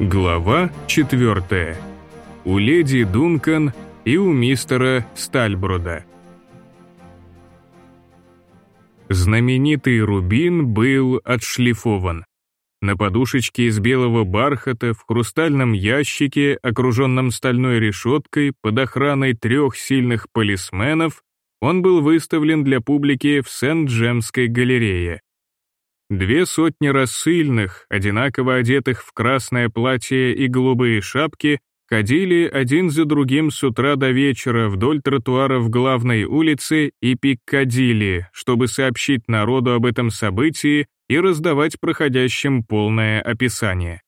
Глава 4. У леди Дункан и у мистера Стальброда. Знаменитый рубин был отшлифован. На подушечке из белого бархата в хрустальном ящике, окруженном стальной решеткой под охраной трех сильных полисменов, он был выставлен для публики в Сент-Джемской галерее. Две сотни рассыльных, одинаково одетых в красное платье и голубые шапки, ходили один за другим с утра до вечера вдоль тротуаров главной улицы и Пиккадилли, чтобы сообщить народу об этом событии и раздавать проходящим полное описание.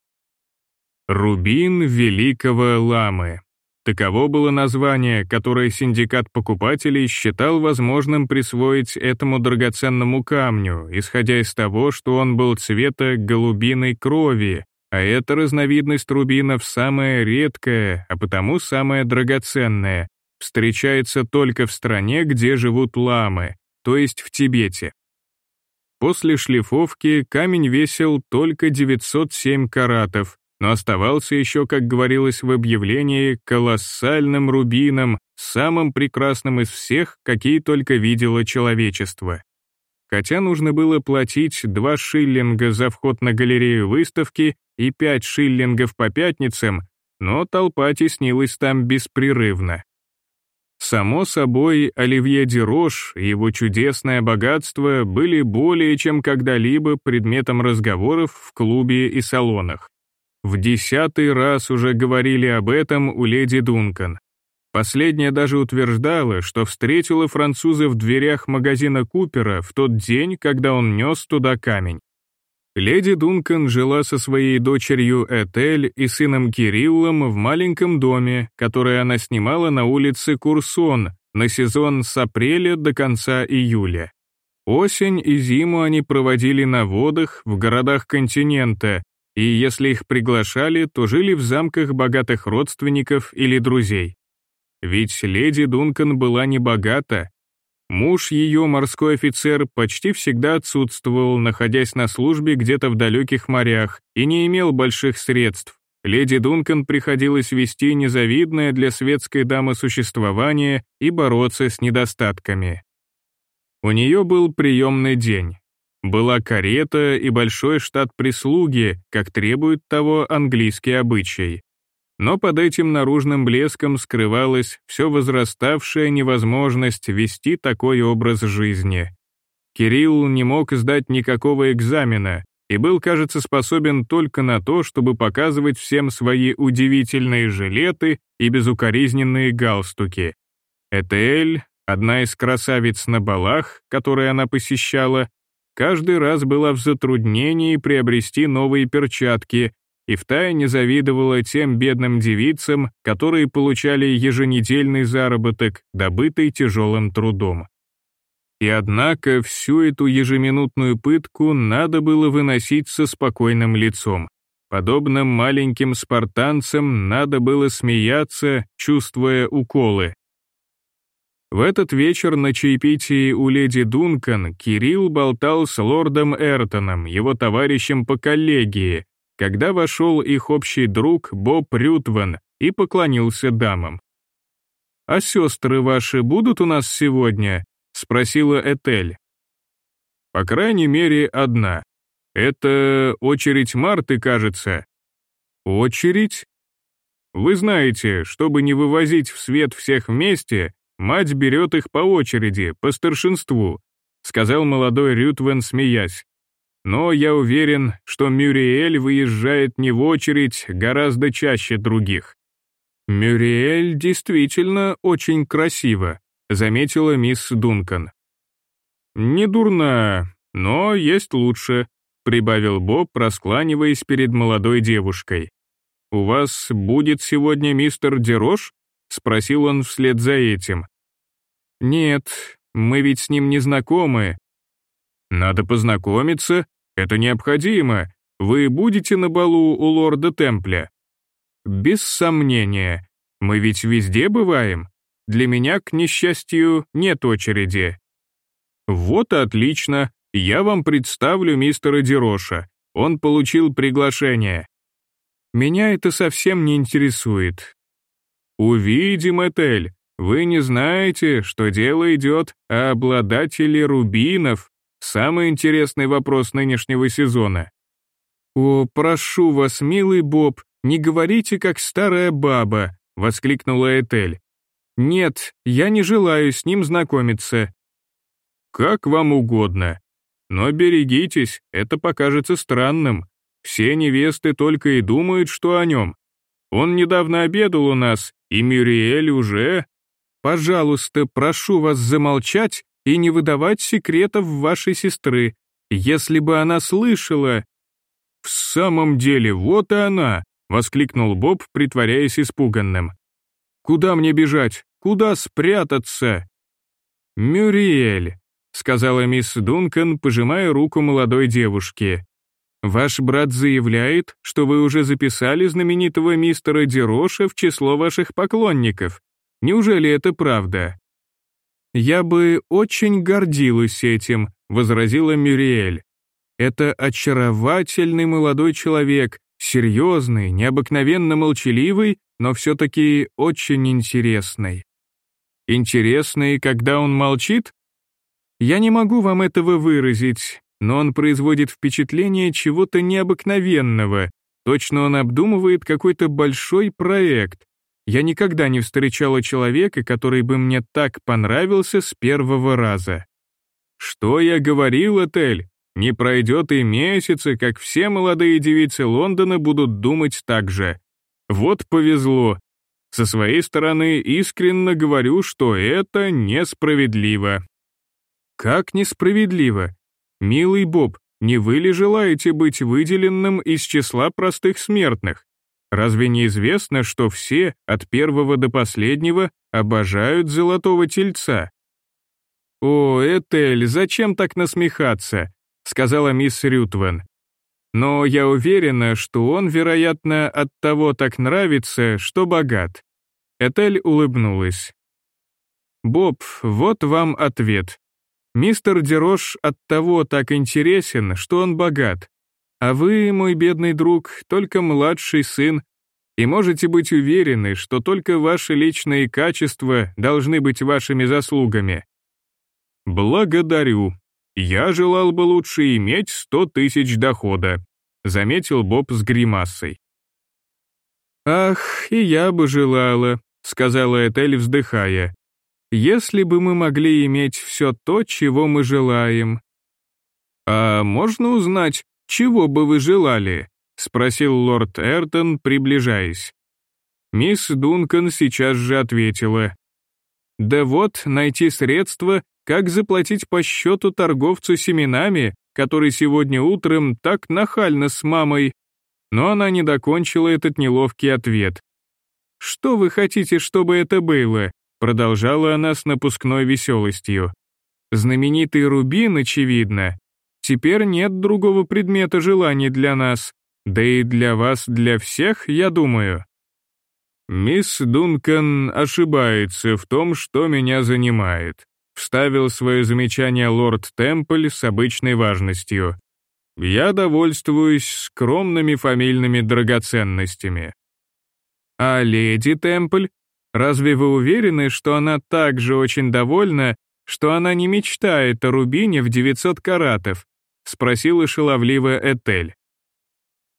Рубин Великого Ламы Таково было название, которое синдикат покупателей считал возможным присвоить этому драгоценному камню, исходя из того, что он был цвета голубиной крови, а эта разновидность рубинов самая редкая, а потому самая драгоценная, встречается только в стране, где живут ламы, то есть в Тибете. После шлифовки камень весил только 907 каратов, но оставался еще, как говорилось в объявлении, колоссальным рубином, самым прекрасным из всех, какие только видело человечество. Хотя нужно было платить 2 шиллинга за вход на галерею выставки и 5 шиллингов по пятницам, но толпа теснилась там беспрерывно. Само собой, Оливье Дерош и его чудесное богатство были более чем когда-либо предметом разговоров в клубе и салонах. В десятый раз уже говорили об этом у леди Дункан. Последняя даже утверждала, что встретила француза в дверях магазина Купера в тот день, когда он нес туда камень. Леди Дункан жила со своей дочерью Этель и сыном Кириллом в маленьком доме, который она снимала на улице Курсон на сезон с апреля до конца июля. Осень и зиму они проводили на водах в городах континента, и если их приглашали, то жили в замках богатых родственников или друзей. Ведь леди Дункан была не богата. Муж ее, морской офицер, почти всегда отсутствовал, находясь на службе где-то в далеких морях, и не имел больших средств. Леди Дункан приходилось вести незавидное для светской дамы существование и бороться с недостатками. У нее был приемный день. Была карета и большой штат прислуги, как требует того английский обычай. Но под этим наружным блеском скрывалась все возраставшая невозможность вести такой образ жизни. Кирилл не мог сдать никакого экзамена и был, кажется, способен только на то, чтобы показывать всем свои удивительные жилеты и безукоризненные галстуки. Этель, одна из красавиц на балах, которые она посещала, каждый раз была в затруднении приобрести новые перчатки и втайне завидовала тем бедным девицам, которые получали еженедельный заработок, добытый тяжелым трудом. И однако всю эту ежеминутную пытку надо было выносить со спокойным лицом. Подобным маленьким спартанцам надо было смеяться, чувствуя уколы. В этот вечер на чаепитии у леди Дункан Кирилл болтал с лордом Эртоном, его товарищем по коллегии, когда вошел их общий друг Боб Рютван и поклонился дамам. «А сестры ваши будут у нас сегодня?» — спросила Этель. «По крайней мере, одна. Это очередь Марты, кажется». «Очередь?» «Вы знаете, чтобы не вывозить в свет всех вместе, Мать берет их по очереди, по старшинству», сказал молодой Рютвен, смеясь. «Но я уверен, что Мюриэль выезжает не в очередь гораздо чаще других». «Мюриэль действительно очень красиво», заметила мисс Дункан. «Не дурна, но есть лучше», прибавил Боб, раскланиваясь перед молодой девушкой. «У вас будет сегодня мистер Дерош?» — спросил он вслед за этим. «Нет, мы ведь с ним не знакомы». «Надо познакомиться, это необходимо. Вы будете на балу у лорда Темпля?» «Без сомнения. Мы ведь везде бываем. Для меня, к несчастью, нет очереди». «Вот отлично. Я вам представлю мистера Дероша. Он получил приглашение. Меня это совсем не интересует». «Увидим, Этель. Вы не знаете, что дело идет о обладателе рубинов. Самый интересный вопрос нынешнего сезона». «О, прошу вас, милый Боб, не говорите, как старая баба», — воскликнула Этель. «Нет, я не желаю с ним знакомиться». «Как вам угодно. Но берегитесь, это покажется странным. Все невесты только и думают, что о нем. Он недавно обедал у нас, и Мюриэль уже...» «Пожалуйста, прошу вас замолчать и не выдавать секретов вашей сестры. Если бы она слышала...» «В самом деле, вот и она!» — воскликнул Боб, притворяясь испуганным. «Куда мне бежать? Куда спрятаться?» «Мюриэль», — сказала мисс Дункан, пожимая руку молодой девушке. «Ваш брат заявляет, что вы уже записали знаменитого мистера Дероша в число ваших поклонников. Неужели это правда?» «Я бы очень гордилась этим», — возразила Мюриэль. Это очаровательный молодой человек, серьезный, необыкновенно молчаливый, но все-таки очень интересный. Интересный, когда он молчит? Я не могу вам этого выразить, но он производит впечатление чего-то необыкновенного. Точно он обдумывает какой-то большой проект. Я никогда не встречала человека, который бы мне так понравился с первого раза. Что я говорил, Этель? Не пройдет и месяца, как все молодые девицы Лондона будут думать так же. Вот повезло. Со своей стороны искренне говорю, что это несправедливо. Как несправедливо? Милый Боб, не вы ли желаете быть выделенным из числа простых смертных? Разве не известно, что все, от первого до последнего, обожают золотого тельца? О, Этель, зачем так насмехаться? сказала мисс Рютвен. Но я уверена, что он, вероятно, от того так нравится, что богат. Этель улыбнулась. Боб, вот вам ответ. Мистер Дерош от того так интересен, что он богат. А вы, мой бедный друг, только младший сын, и можете быть уверены, что только ваши личные качества должны быть вашими заслугами. Благодарю, «Я желал бы лучше иметь сто тысяч дохода», заметил Боб с гримасой. «Ах, и я бы желала», — сказала Этель, вздыхая. «Если бы мы могли иметь все то, чего мы желаем». «А можно узнать, чего бы вы желали?» — спросил лорд Эртон, приближаясь. Мисс Дункан сейчас же ответила. «Да вот, найти средства, как заплатить по счету торговцу семенами, который сегодня утром так нахально с мамой. Но она не докончила этот неловкий ответ. «Что вы хотите, чтобы это было?» Продолжала она с напускной веселостью. «Знаменитый рубин, очевидно. Теперь нет другого предмета желаний для нас, да и для вас, для всех, я думаю». «Мисс Дункан ошибается в том, что меня занимает», вставил свое замечание лорд Темпль с обычной важностью. «Я довольствуюсь скромными фамильными драгоценностями». «А леди Темпль? Разве вы уверены, что она также очень довольна, что она не мечтает о рубине в 900 каратов?» — спросила шаловливая Этель.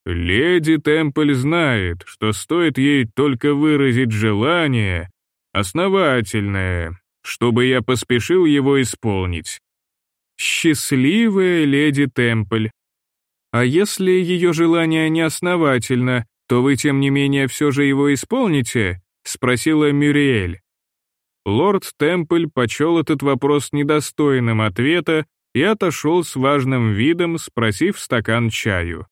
«Леди Темпль знает, что стоит ей только выразить желание, основательное, чтобы я поспешил его исполнить. Счастливая леди Темпль. А если ее желание неосновательно, то вы, тем не менее, все же его исполните? Спросила Мюриэль. Лорд Темпль почел этот вопрос недостойным ответа и отошел с важным видом, спросив стакан чаю.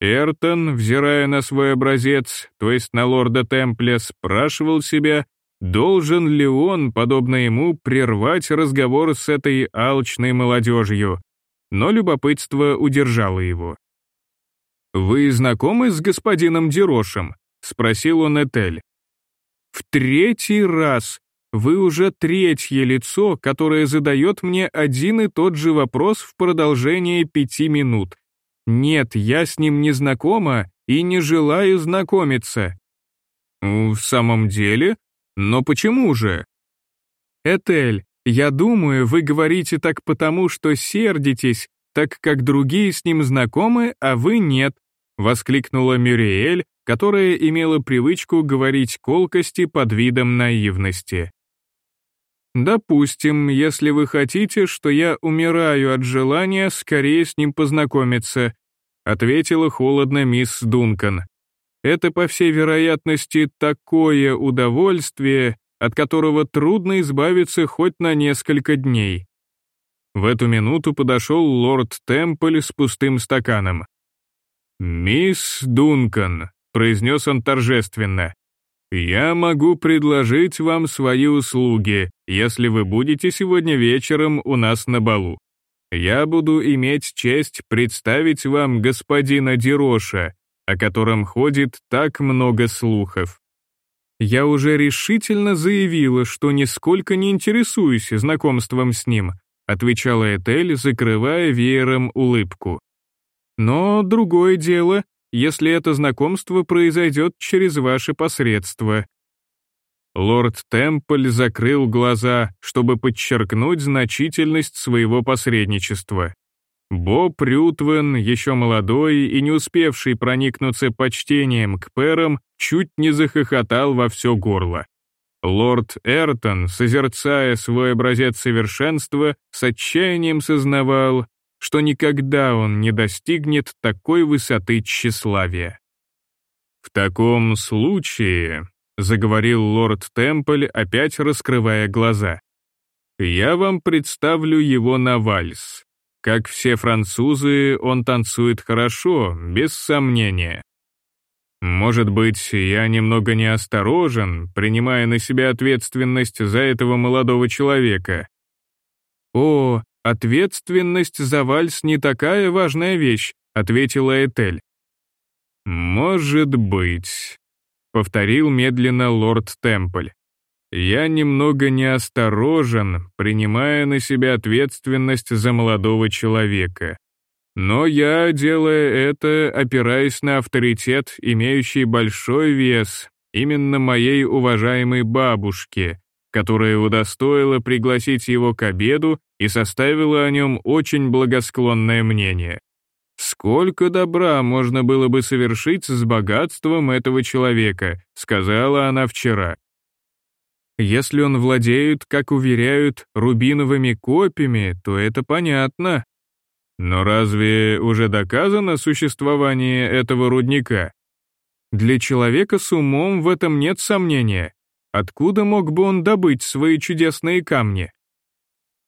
Эртон, взирая на свой образец, то есть на лорда Темпля, спрашивал себя, Должен ли он, подобно ему, прервать разговор с этой алчной молодежью? Но любопытство удержало его. «Вы знакомы с господином Дерошем?» — спросил он Этель. «В третий раз. Вы уже третье лицо, которое задает мне один и тот же вопрос в продолжении пяти минут. Нет, я с ним не знакома, и не желаю знакомиться». «В самом деле? Но почему же?» «Этель, я думаю, вы говорите так потому, что сердитесь, так как другие с ним знакомы, а вы нет», воскликнула Мюриэль, которая имела привычку говорить колкости под видом наивности. «Допустим, если вы хотите, что я умираю от желания скорее с ним познакомиться», ответила холодно мисс Дункан. «Это, по всей вероятности, такое удовольствие, от которого трудно избавиться хоть на несколько дней». В эту минуту подошел лорд Темпль с пустым стаканом. «Мисс Дункан», — произнес он торжественно, «я могу предложить вам свои услуги, если вы будете сегодня вечером у нас на балу. Я буду иметь честь представить вам господина Дероша, о котором ходит так много слухов. Я уже решительно заявила, что нисколько не интересуюсь знакомством с ним, отвечала Этель, закрывая веером улыбку. Но другое дело, если это знакомство произойдет через ваше посредство. Лорд Темпль закрыл глаза, чтобы подчеркнуть значительность своего посредничества. Боб Рютвен, еще молодой и не успевший проникнуться почтением к перам, чуть не захохотал во все горло. Лорд Эртон, созерцая свой образец совершенства, с отчаянием сознавал, что никогда он не достигнет такой высоты тщеславия. «В таком случае», — заговорил лорд Темпль, опять раскрывая глаза, «я вам представлю его на вальс. Как все французы, он танцует хорошо, без сомнения. Может быть, я немного неосторожен, принимая на себя ответственность за этого молодого человека. О, «Ответственность за вальс не такая важная вещь», — ответила Этель. «Может быть», — повторил медленно лорд Темпль. «Я немного неосторожен, принимая на себя ответственность за молодого человека. Но я, делая это, опираясь на авторитет, имеющий большой вес, именно моей уважаемой бабушке, которая удостоила пригласить его к обеду и составила о нем очень благосклонное мнение. «Сколько добра можно было бы совершить с богатством этого человека», сказала она вчера. Если он владеет, как уверяют, рубиновыми копьями, то это понятно. Но разве уже доказано существование этого рудника? Для человека с умом в этом нет сомнения. Откуда мог бы он добыть свои чудесные камни?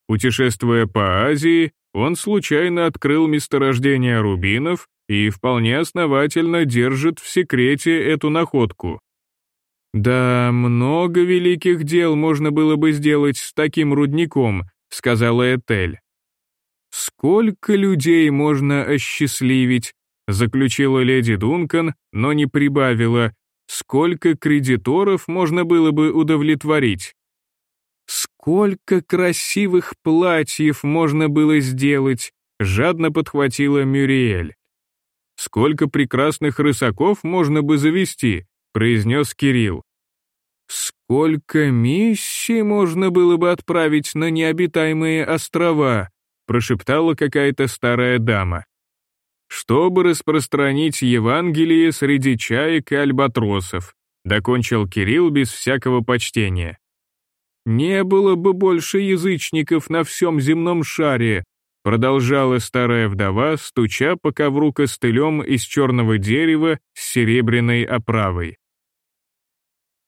Путешествуя по Азии, он случайно открыл месторождение рубинов и вполне основательно держит в секрете эту находку. «Да, много великих дел можно было бы сделать с таким рудником», — сказала Этель. «Сколько людей можно осчастливить», — заключила леди Дункан, но не прибавила, Сколько кредиторов можно было бы удовлетворить? Сколько красивых платьев можно было сделать, жадно подхватила Мюриэль. Сколько прекрасных рысаков можно бы завести, произнес Кирилл. Сколько миссий можно было бы отправить на необитаемые острова, прошептала какая-то старая дама чтобы распространить Евангелие среди чаек и альбатросов», докончил Кирилл без всякого почтения. «Не было бы больше язычников на всем земном шаре», продолжала старая вдова, стуча по ковру костылем из черного дерева с серебряной оправой.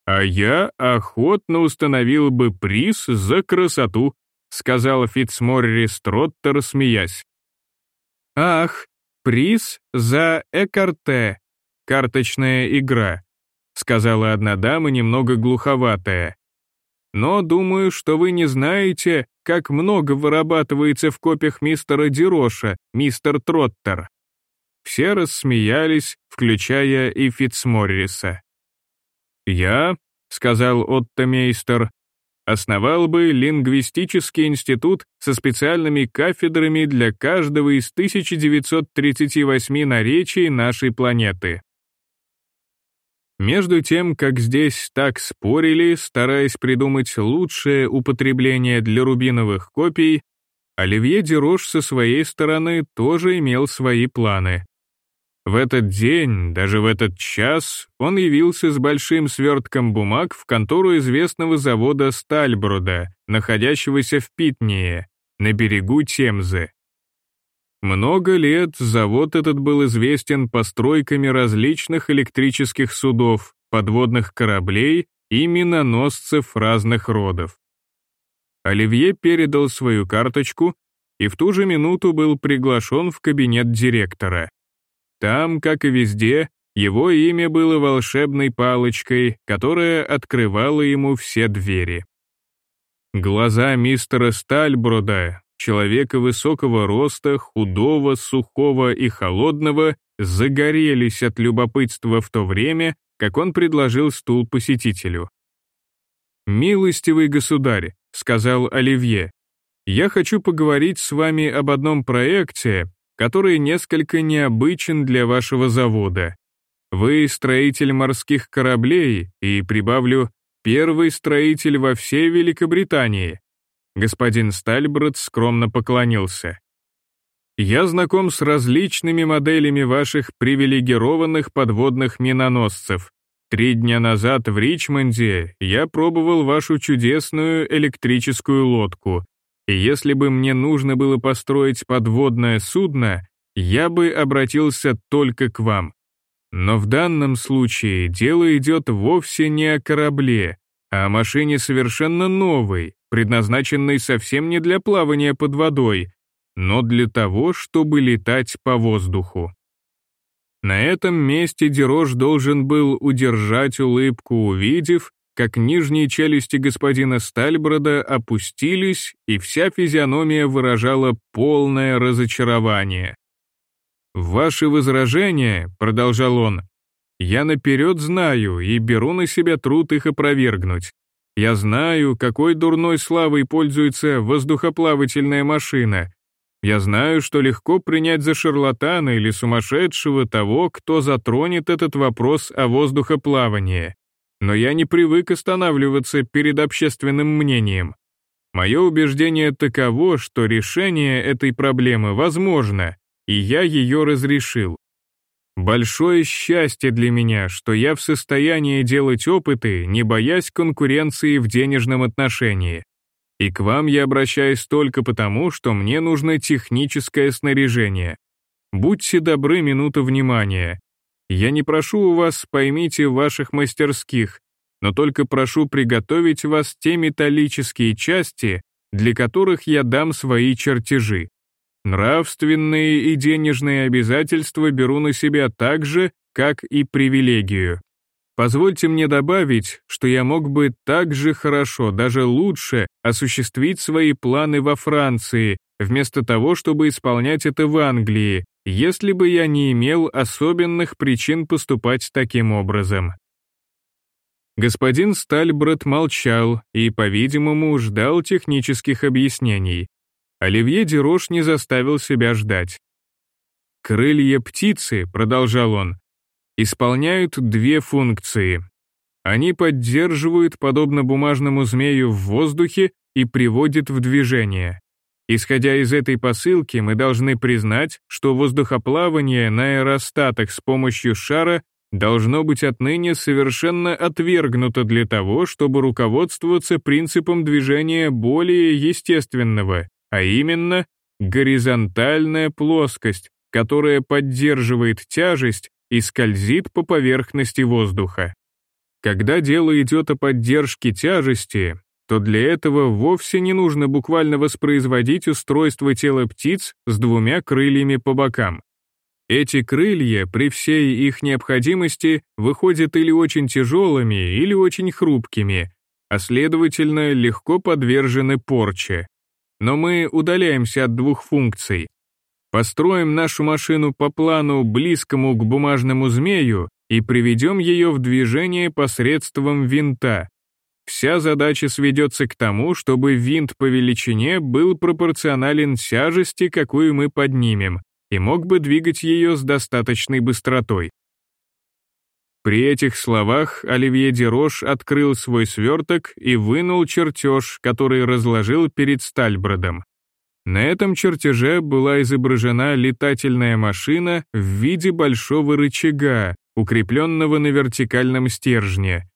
«А я охотно установил бы приз за красоту», сказал Фитцморри Строттер, смеясь. «Ах, «Приз за экарте, карточная игра», сказала одна дама немного глуховатая. «Но думаю, что вы не знаете, как много вырабатывается в копиях мистера Дероша, мистер Троттер». Все рассмеялись, включая и Фитцморриса. «Я», — сказал Отто Мейстер, основал бы лингвистический институт со специальными кафедрами для каждого из 1938 наречий нашей планеты. Между тем, как здесь так спорили, стараясь придумать лучшее употребление для рубиновых копий, Оливье Дерош со своей стороны тоже имел свои планы. В этот день, даже в этот час, он явился с большим свертком бумаг в контору известного завода Стальброда, находящегося в Питнее, на берегу Темзы. Много лет завод этот был известен постройками различных электрических судов, подводных кораблей и миноносцев разных родов. Оливье передал свою карточку и в ту же минуту был приглашен в кабинет директора. Там, как и везде, его имя было волшебной палочкой, которая открывала ему все двери. Глаза мистера Стальброда человека высокого роста, худого, сухого и холодного, загорелись от любопытства в то время, как он предложил стул посетителю. «Милостивый государь», — сказал Оливье, — «я хочу поговорить с вами об одном проекте, который несколько необычен для вашего завода. Вы строитель морских кораблей и, прибавлю, первый строитель во всей Великобритании. Господин Стальброд скромно поклонился. «Я знаком с различными моделями ваших привилегированных подводных миноносцев. Три дня назад в Ричмонде я пробовал вашу чудесную электрическую лодку, и если бы мне нужно было построить подводное судно, я бы обратился только к вам. Но в данном случае дело идет вовсе не о корабле, а о машине совершенно новой, предназначенной совсем не для плавания под водой, но для того, чтобы летать по воздуху. На этом месте Дерош должен был удержать улыбку, увидев, как нижние челюсти господина Стальброда опустились, и вся физиономия выражала полное разочарование. «Ваши возражения», — продолжал он, — «я наперед знаю и беру на себя труд их опровергнуть. Я знаю, какой дурной славой пользуется воздухоплавательная машина. Я знаю, что легко принять за шарлатана или сумасшедшего того, кто затронет этот вопрос о воздухоплавании. Но я не привык останавливаться перед общественным мнением. Мое убеждение таково, что решение этой проблемы возможно, и я ее разрешил. Большое счастье для меня, что я в состоянии делать опыты, не боясь конкуренции в денежном отношении. И к вам я обращаюсь только потому, что мне нужно техническое снаряжение. Будьте добры, минуту внимания. Я не прошу у вас, поймите, ваших мастерских, но только прошу приготовить вас те металлические части, для которых я дам свои чертежи. Нравственные и денежные обязательства беру на себя так же, как и привилегию. Позвольте мне добавить, что я мог бы так же хорошо, даже лучше, осуществить свои планы во Франции, вместо того, чтобы исполнять это в Англии, если бы я не имел особенных причин поступать таким образом. Господин Стальбрат молчал и, по-видимому, ждал технических объяснений, Оливье Дерош не заставил себя ждать. «Крылья птицы», — продолжал он, — «исполняют две функции. Они поддерживают, подобно бумажному змею, в воздухе и приводят в движение. Исходя из этой посылки, мы должны признать, что воздухоплавание на аэростатах с помощью шара должно быть отныне совершенно отвергнуто для того, чтобы руководствоваться принципом движения более естественного, а именно горизонтальная плоскость, которая поддерживает тяжесть и скользит по поверхности воздуха. Когда дело идет о поддержке тяжести, то для этого вовсе не нужно буквально воспроизводить устройство тела птиц с двумя крыльями по бокам. Эти крылья при всей их необходимости выходят или очень тяжелыми, или очень хрупкими, а следовательно легко подвержены порче. Но мы удаляемся от двух функций. Построим нашу машину по плану, близкому к бумажному змею, и приведем ее в движение посредством винта. Вся задача сведется к тому, чтобы винт по величине был пропорционален тяжести, какую мы поднимем, и мог бы двигать ее с достаточной быстротой. При этих словах Оливье Дерош открыл свой сверток и вынул чертеж, который разложил перед Стальбродом. На этом чертеже была изображена летательная машина в виде большого рычага, укрепленного на вертикальном стержне.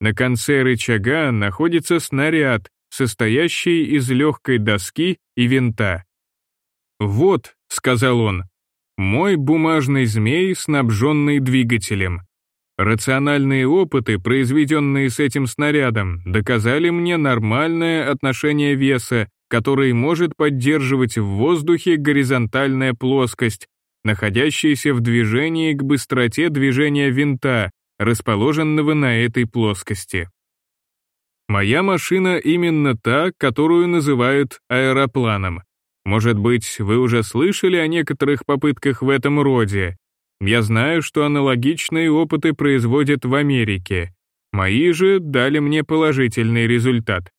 На конце рычага находится снаряд, состоящий из легкой доски и винта. «Вот», — сказал он, — «мой бумажный змей, снабженный двигателем. Рациональные опыты, произведенные с этим снарядом, доказали мне нормальное отношение веса, который может поддерживать в воздухе горизонтальная плоскость, находящаяся в движении к быстроте движения винта, расположенного на этой плоскости. Моя машина именно та, которую называют аэропланом. Может быть, вы уже слышали о некоторых попытках в этом роде, я знаю, что аналогичные опыты производят в Америке. Мои же дали мне положительный результат.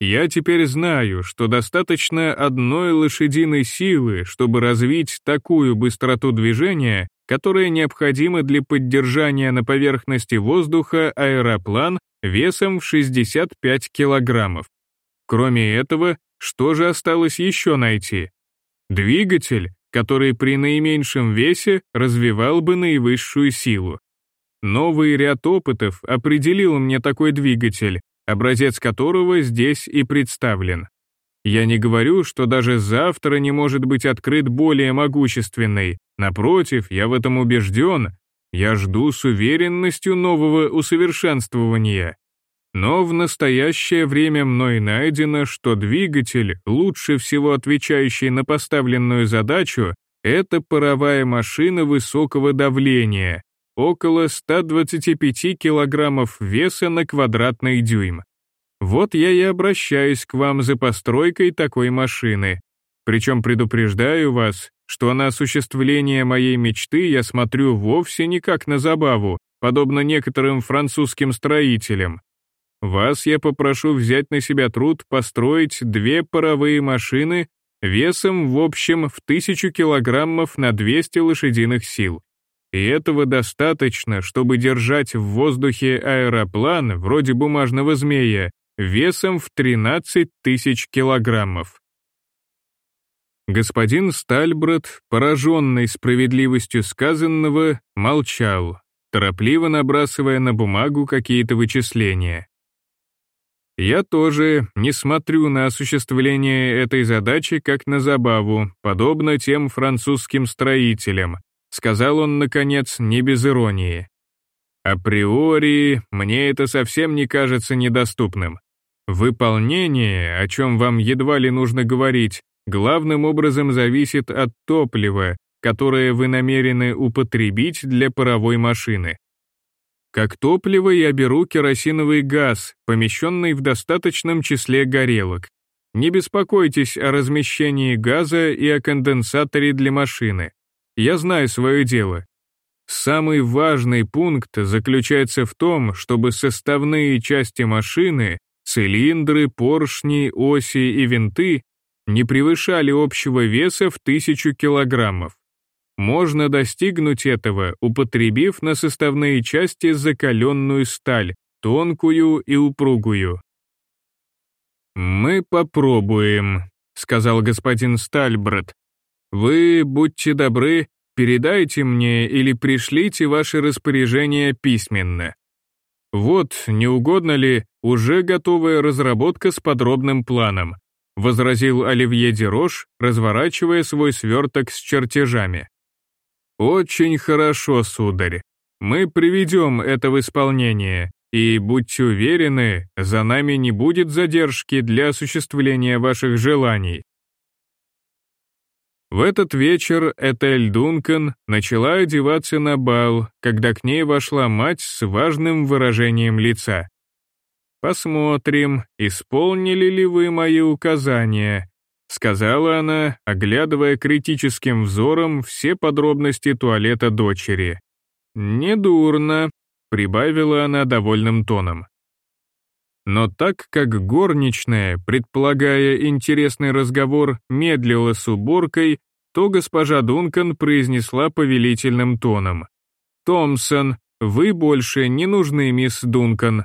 Я теперь знаю, что достаточно одной лошадиной силы, чтобы развить такую быстроту движения, которая необходима для поддержания на поверхности воздуха аэроплан весом в 65 килограммов. Кроме этого, что же осталось еще найти? Двигатель, который при наименьшем весе развивал бы наивысшую силу. Новый ряд опытов определил мне такой двигатель, образец которого здесь и представлен. Я не говорю, что даже завтра не может быть открыт более могущественный. Напротив, я в этом убежден. Я жду с уверенностью нового усовершенствования. Но в настоящее время мной найдено, что двигатель, лучше всего отвечающий на поставленную задачу, это паровая машина высокого давления, около 125 килограммов веса на квадратный дюйм. Вот я и обращаюсь к вам за постройкой такой машины. Причем предупреждаю вас, что на осуществление моей мечты я смотрю вовсе не как на забаву, подобно некоторым французским строителям, вас я попрошу взять на себя труд построить две паровые машины весом в общем в тысячу килограммов на 200 лошадиных сил. И этого достаточно, чтобы держать в воздухе аэроплан, вроде бумажного змея, весом в 13 тысяч килограммов. Господин Стальброд, пораженный справедливостью сказанного, молчал, торопливо набрасывая на бумагу какие-то вычисления. Я тоже не смотрю на осуществление этой задачи как на забаву, подобно тем французским строителям, сказал он, наконец, не без иронии. Априори мне это совсем не кажется недоступным. Выполнение, о чем вам едва ли нужно говорить, главным образом зависит от топлива, которое вы намерены употребить для паровой машины. Как топливо я беру керосиновый газ, помещенный в достаточном числе горелок. Не беспокойтесь о размещении газа и о конденсаторе для машины. Я знаю свое дело. Самый важный пункт заключается в том, чтобы составные части машины, цилиндры, поршни, оси и винты не превышали общего веса в тысячу килограммов. Можно достигнуть этого, употребив на составные части закаленную сталь, тонкую и упругую. «Мы попробуем», — сказал господин Стальбрат. «Вы, будьте добры, передайте мне или пришлите ваши распоряжения письменно. Вот, не угодно ли, уже готовая разработка с подробным планом», — возразил Оливье Дерош, разворачивая свой сверток с чертежами. «Очень хорошо, сударь. Мы приведем это в исполнение, и, будьте уверены, за нами не будет задержки для осуществления ваших желаний». В этот вечер Этель Дункан начала одеваться на бал, когда к ней вошла мать с важным выражением лица. «Посмотрим, исполнили ли вы мои указания», сказала она, оглядывая критическим взором все подробности туалета дочери. «Недурно», — прибавила она довольным тоном. Но так как горничная, предполагая интересный разговор, медлила с уборкой, то госпожа Дункан произнесла повелительным тоном. «Томпсон, вы больше не нужны, мисс Дункан».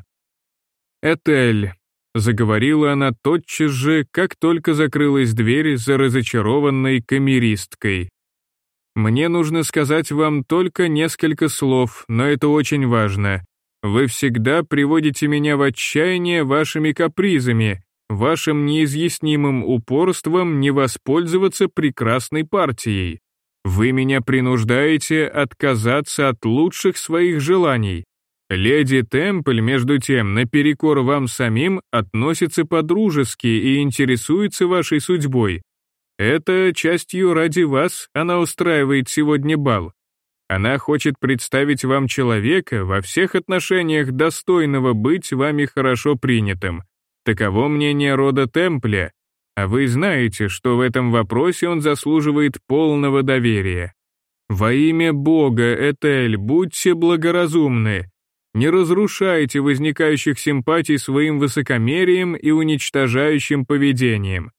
«Этель», — заговорила она тотчас же, как только закрылась дверь за разочарованной камеристкой. «Мне нужно сказать вам только несколько слов, но это очень важно. Вы всегда приводите меня в отчаяние вашими капризами, вашим неизъяснимым упорством не воспользоваться прекрасной партией. Вы меня принуждаете отказаться от лучших своих желаний. Леди Темпль, между тем, наперекор вам самим относится по-дружески и интересуется вашей судьбой. Это частью ради вас она устраивает сегодня бал. Она хочет представить вам человека во всех отношениях достойного быть вами хорошо принятым. Таково мнение рода Темпля, а вы знаете, что в этом вопросе он заслуживает полного доверия. Во имя Бога, Этель, будьте благоразумны. Не разрушайте возникающих симпатий своим высокомерием и уничтожающим поведением.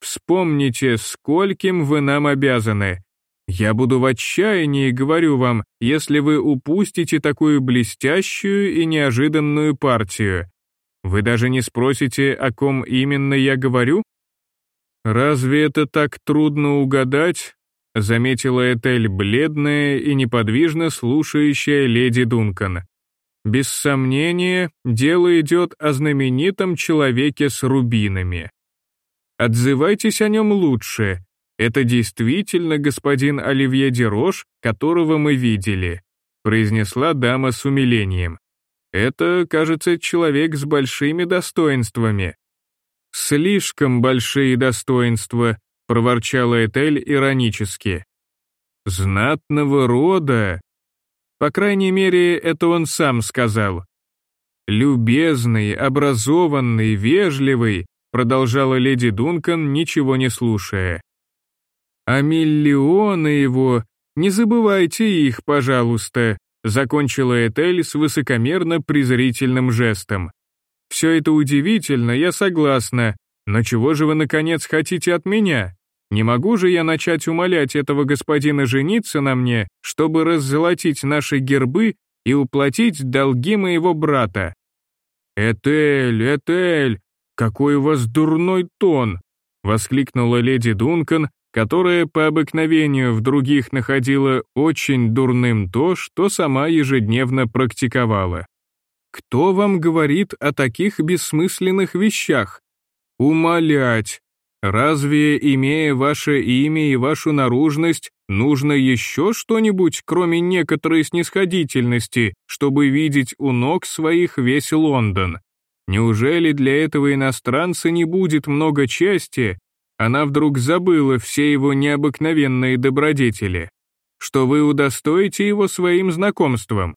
Вспомните, скольким вы нам обязаны. Я буду в отчаянии, говорю вам, если вы упустите такую блестящую и неожиданную партию. Вы даже не спросите, о ком именно я говорю? Разве это так трудно угадать? Заметила Этель бледная и неподвижно слушающая леди Дункан. Без сомнения, дело идет о знаменитом человеке с рубинами. Отзывайтесь о нем лучше, это действительно господин Оливье Дерош, которого мы видели», произнесла дама с умилением. «Это, кажется, человек с большими достоинствами». «Слишком большие достоинства», — проворчала Этель иронически. «Знатного рода». По крайней мере, это он сам сказал. «Любезный, образованный, вежливый», продолжала леди Дункан, ничего не слушая. А миллионы его, не забывайте их, пожалуйста, закончила Этель с высокомерно-презрительным жестом. Все это удивительно, я согласна, но чего же вы, наконец, хотите от меня? Не могу же я начать умолять этого господина жениться на мне, чтобы раззолотить наши гербы и уплатить долги моего брата. «Этель, Этель, какой у вас дурной тон!» — воскликнула леди Дункан, которая по обыкновению в других находила очень дурным то, что сама ежедневно практиковала. Кто вам говорит о таких бессмысленных вещах? Умолять. Разве, имея ваше имя и вашу наружность, нужно еще что-нибудь, кроме некоторой снисходительности, чтобы видеть у ног своих весь Лондон? Неужели для этого иностранца не будет много чести, она вдруг забыла все его необыкновенные добродетели, что вы удостоите его своим знакомством.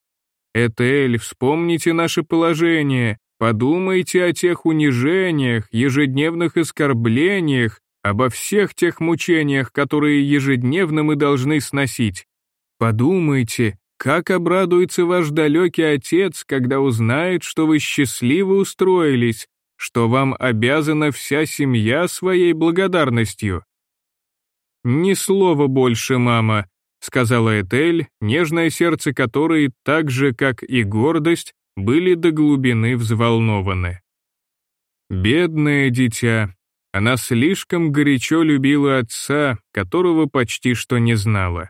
Этель, вспомните наше положение, подумайте о тех унижениях, ежедневных оскорблениях, обо всех тех мучениях, которые ежедневно мы должны сносить. Подумайте, как обрадуется ваш далекий отец, когда узнает, что вы счастливо устроились, что вам обязана вся семья своей благодарностью». «Ни слова больше, мама», — сказала Этель, нежное сердце которой, так же, как и гордость, были до глубины взволнованы. Бедное дитя, она слишком горячо любила отца, которого почти что не знала.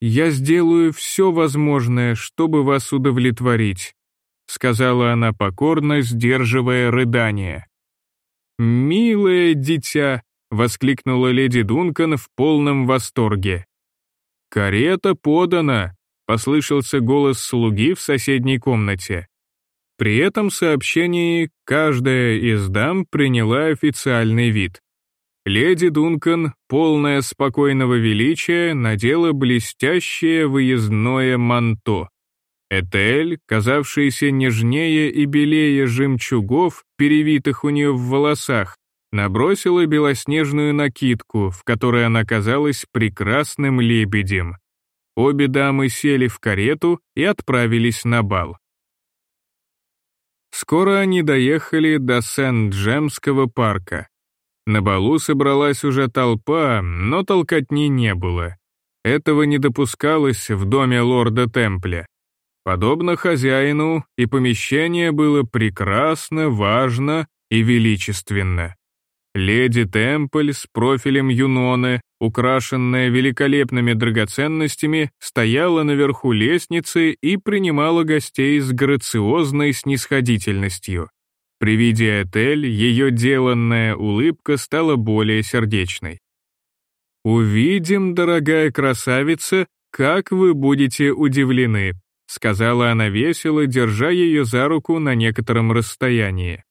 «Я сделаю все возможное, чтобы вас удовлетворить», сказала она покорно, сдерживая рыдание. «Милое дитя!» — воскликнула леди Дункан в полном восторге. «Карета подана!» — послышался голос слуги в соседней комнате. При этом сообщении каждая из дам приняла официальный вид. Леди Дункан, полная спокойного величия, надела блестящее выездное манто. Этель, казавшаяся нежнее и белее жемчугов, перевитых у нее в волосах, набросила белоснежную накидку, в которой она казалась прекрасным лебедем. Обе дамы сели в карету и отправились на бал. Скоро они доехали до Сент-Джемского парка. На балу собралась уже толпа, но толкотни не было. Этого не допускалось в доме лорда Темпля. Подобно хозяину, и помещение было прекрасно, важно и величественно. Леди Темпль с профилем Юноны, украшенная великолепными драгоценностями, стояла наверху лестницы и принимала гостей с грациозной снисходительностью. При виде Этель ее деланная улыбка стала более сердечной. «Увидим, дорогая красавица, как вы будете удивлены», сказала она весело, держа ее за руку на некотором расстоянии.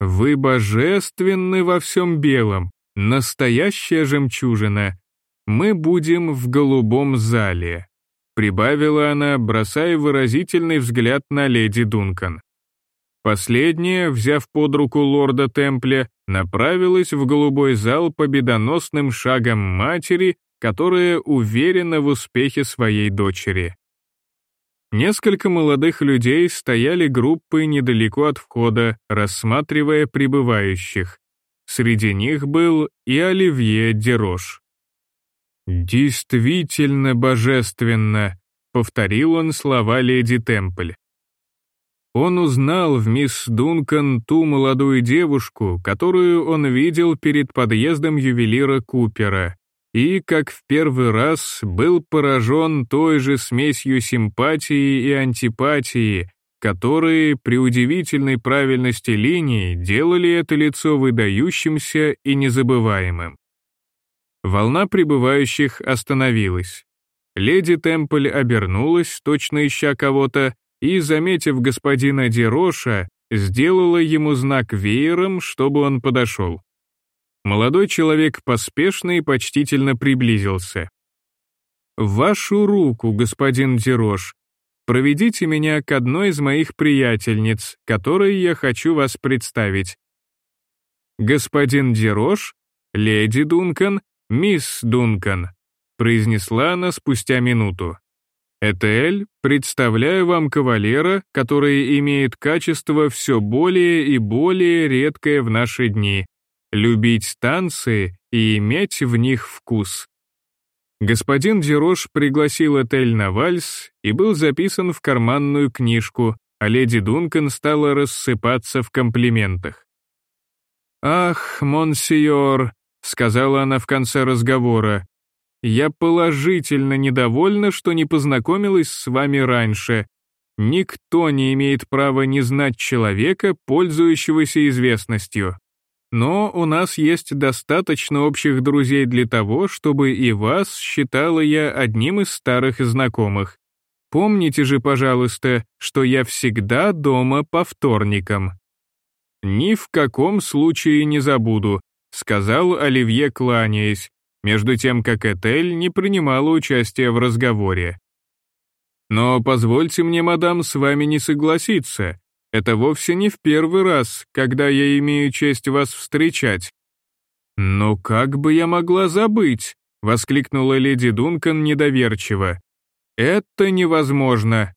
«Вы божественны во всем белом, настоящая жемчужина. Мы будем в голубом зале», прибавила она, бросая выразительный взгляд на леди Дункан. Последняя, взяв под руку лорда Темпля, направилась в голубой зал победоносным шагом матери, которая уверена в успехе своей дочери. Несколько молодых людей стояли группой недалеко от входа, рассматривая прибывающих. Среди них был и Оливье Дерош. «Действительно божественно», — повторил он слова леди Темпль. Он узнал в мисс Дункан ту молодую девушку, которую он видел перед подъездом ювелира Купера, и, как в первый раз, был поражен той же смесью симпатии и антипатии, которые при удивительной правильности линий делали это лицо выдающимся и незабываемым. Волна прибывающих остановилась. Леди Темпль обернулась, точно ища кого-то, и, заметив господина Дероша, сделала ему знак веером, чтобы он подошел. Молодой человек поспешно и почтительно приблизился. «Вашу руку, господин Дерош. Проведите меня к одной из моих приятельниц, которой я хочу вас представить. Господин Дерош, леди Дункан, мисс Дункан», произнесла она спустя минуту. Этель, представляю вам кавалера, который имеет качество все более и более редкое в наши дни, любить танцы и иметь в них вкус. Господин Дерош пригласил Этель на вальс и был записан в карманную книжку, а леди Дункан стала рассыпаться в комплиментах. «Ах, монсеньор», — сказала она в конце разговора, «я положительно недовольна, что не познакомилась с вами раньше. Никто не имеет права не знать человека, пользующегося известностью. Но у нас есть достаточно общих друзей для того, чтобы и вас считала я одним из старых знакомых. Помните же, пожалуйста, что я всегда дома по вторникам. Ни в каком случае не забуду, сказал Оливье, кланяясь, между тем как Этель не принимала участия в разговоре. Но позвольте мне, мадам, с вами не согласиться. Это вовсе не в первый раз, когда я имею честь вас встречать». «Но как бы я могла забыть?» — воскликнула леди Дункан недоверчиво. «Это невозможно».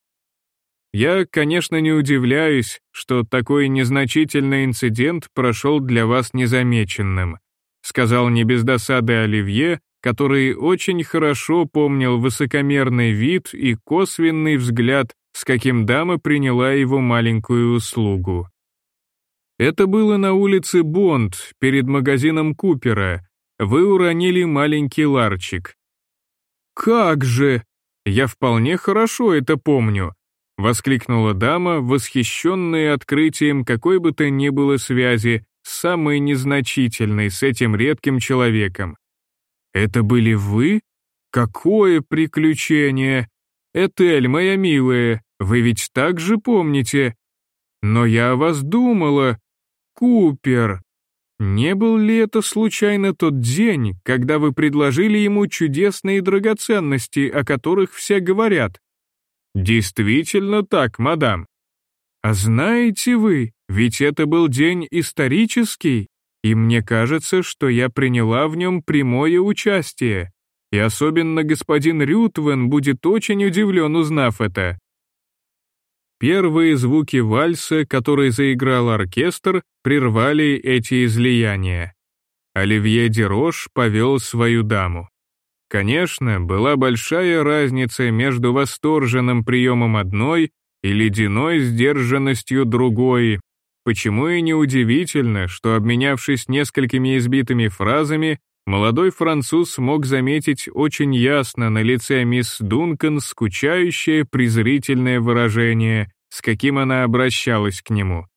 «Я, конечно, не удивляюсь, что такой незначительный инцидент прошел для вас незамеченным», сказал не без досады Оливье, который очень хорошо помнил высокомерный вид и косвенный взгляд с каким дама приняла его маленькую услугу. Это было на улице Бонд, перед магазином Купера. Вы уронили маленький ларчик. «Как же! Я вполне хорошо это помню», — воскликнула дама, восхищенная открытием какой бы то ни было связи, самой незначительной с этим редким человеком. «Это были вы? Какое приключение! Этель, моя милая, вы ведь так же помните? Но я о вас думала. Купер. Не был ли это случайно тот день, когда вы предложили ему чудесные драгоценности, о которых все говорят? Действительно так, мадам. А знаете вы, ведь это был день исторический, и мне кажется, что я приняла в нем прямое участие. И особенно господин Рютвен будет очень удивлен, узнав это. Первые звуки вальса, который заиграл оркестр, прервали эти излияния. Оливье Дерош повел свою даму. Конечно, была большая разница между восторженным приемом одной и ледяной сдержанностью другой, почему и неудивительно, что, обменявшись несколькими избитыми фразами, молодой француз смог заметить очень ясно на лице мисс Дункан скучающее презрительное выражение, с каким она обращалась к нему.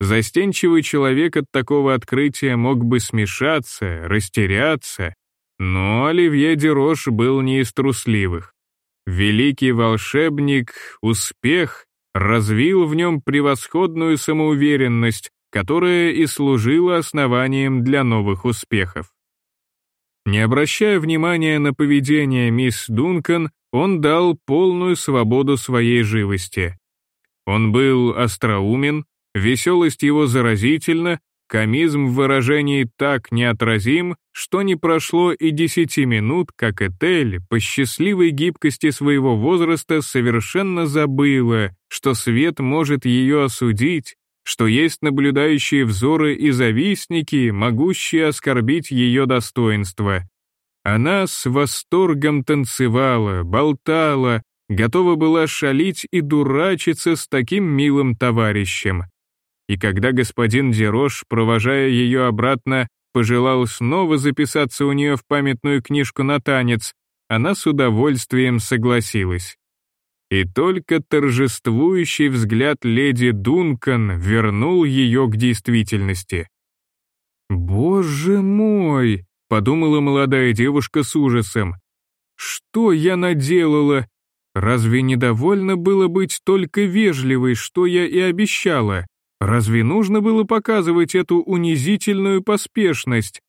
Застенчивый человек от такого открытия мог бы смешаться, растеряться, но Оливье Дерош был не из трусливых. Великий волшебник, успех, развил в нем превосходную самоуверенность, которая и служила основанием для новых успехов. Не обращая внимания на поведение мисс Дункан, он дал полную свободу своей живости. Он был остроумен, веселость его заразительна, Комизм в выражении так неотразим, что не прошло и десяти минут, как Этель по счастливой гибкости своего возраста совершенно забыла, что свет может ее осудить, что есть наблюдающие взоры и завистники, могущие оскорбить ее достоинство. Она с восторгом танцевала, болтала, готова была шалить и дурачиться с таким милым товарищем и когда господин Дерош, провожая ее обратно, пожелал снова записаться у нее в памятную книжку на танец, она с удовольствием согласилась. И только торжествующий взгляд леди Дункан вернул ее к действительности. «Боже мой!» — подумала молодая девушка с ужасом. «Что я наделала? Разве недовольно было быть только вежливой, что я и обещала?» Разве нужно было показывать эту унизительную поспешность?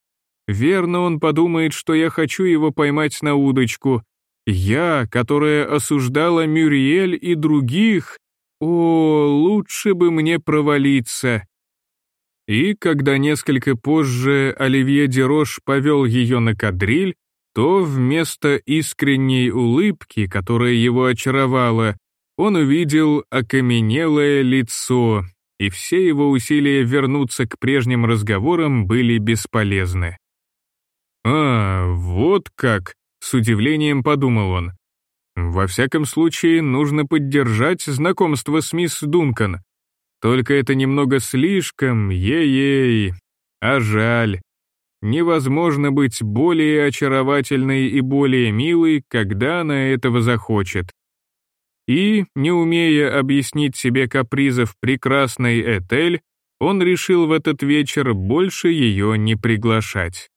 Верно, он подумает, что я хочу его поймать на удочку. Я, которая осуждала Мюриэль и других, о, лучше бы мне провалиться. И когда несколько позже Оливье Дерош повел ее на кадриль, то вместо искренней улыбки, которая его очаровала, он увидел окаменелое лицо, и все его усилия вернуться к прежним разговорам были бесполезны. «А, вот как!» — с удивлением подумал он. «Во всяком случае, нужно поддержать знакомство с мисс Дункан. Только это немного слишком, ей-ей. А жаль. Невозможно быть более очаровательной и более милой, когда она этого захочет. И, не умея объяснить себе капризов прекрасной Этель, он решил в этот вечер больше ее не приглашать.